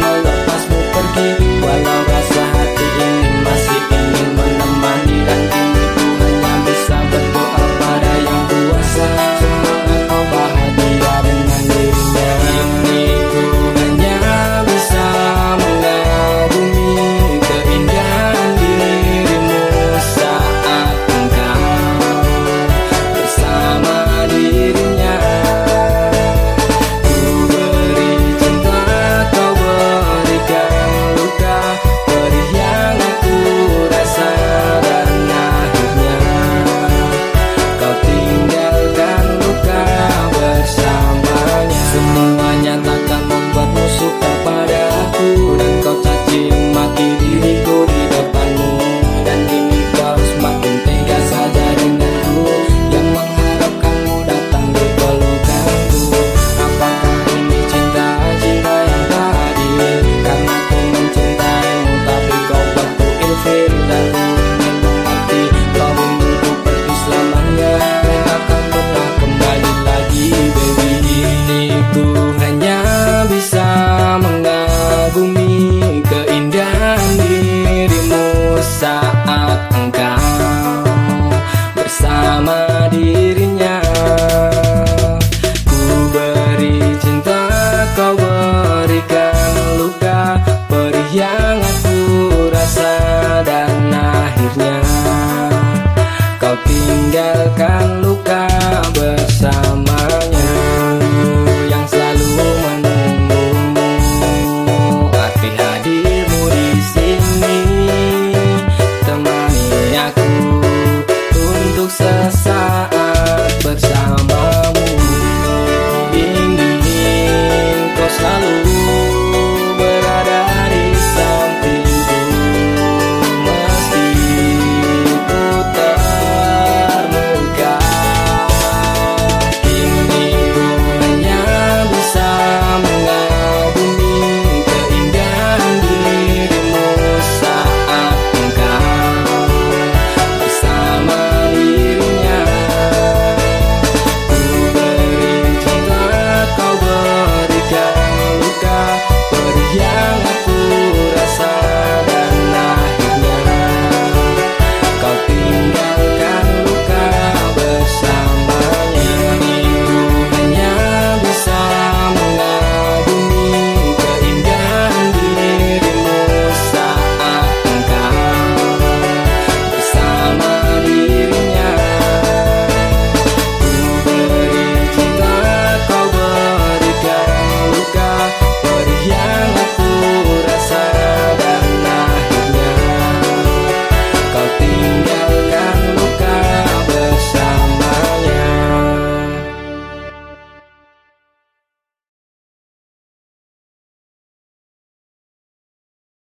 my.